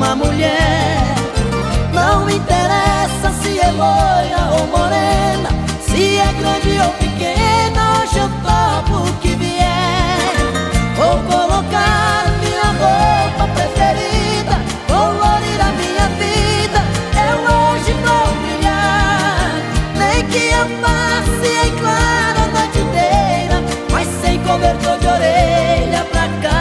uma mulher. Não interessa se é loira ou morena, se é grande ou pequena, hoje eu topo o que vier. Vou colocar minha roupa preferida, colorir a minha vida, eu hoje vou brilhar. Nem que eu passe em clara a noite inteira, mas sem cobertor de orelha pra cá.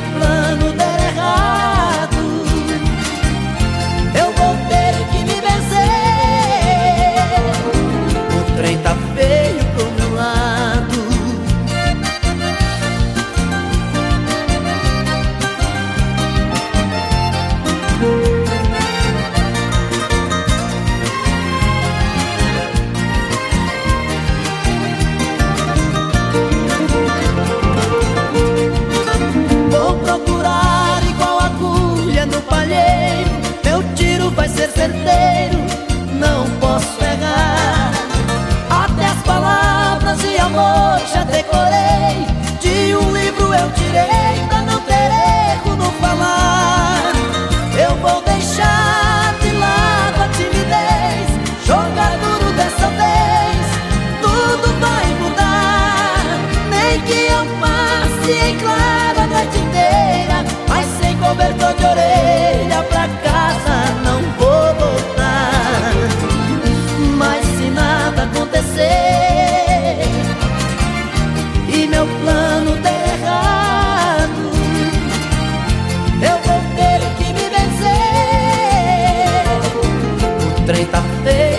love. Ser certeiro, não posso errar Até as palavras de amor já decorei De um livro eu tirei também tá.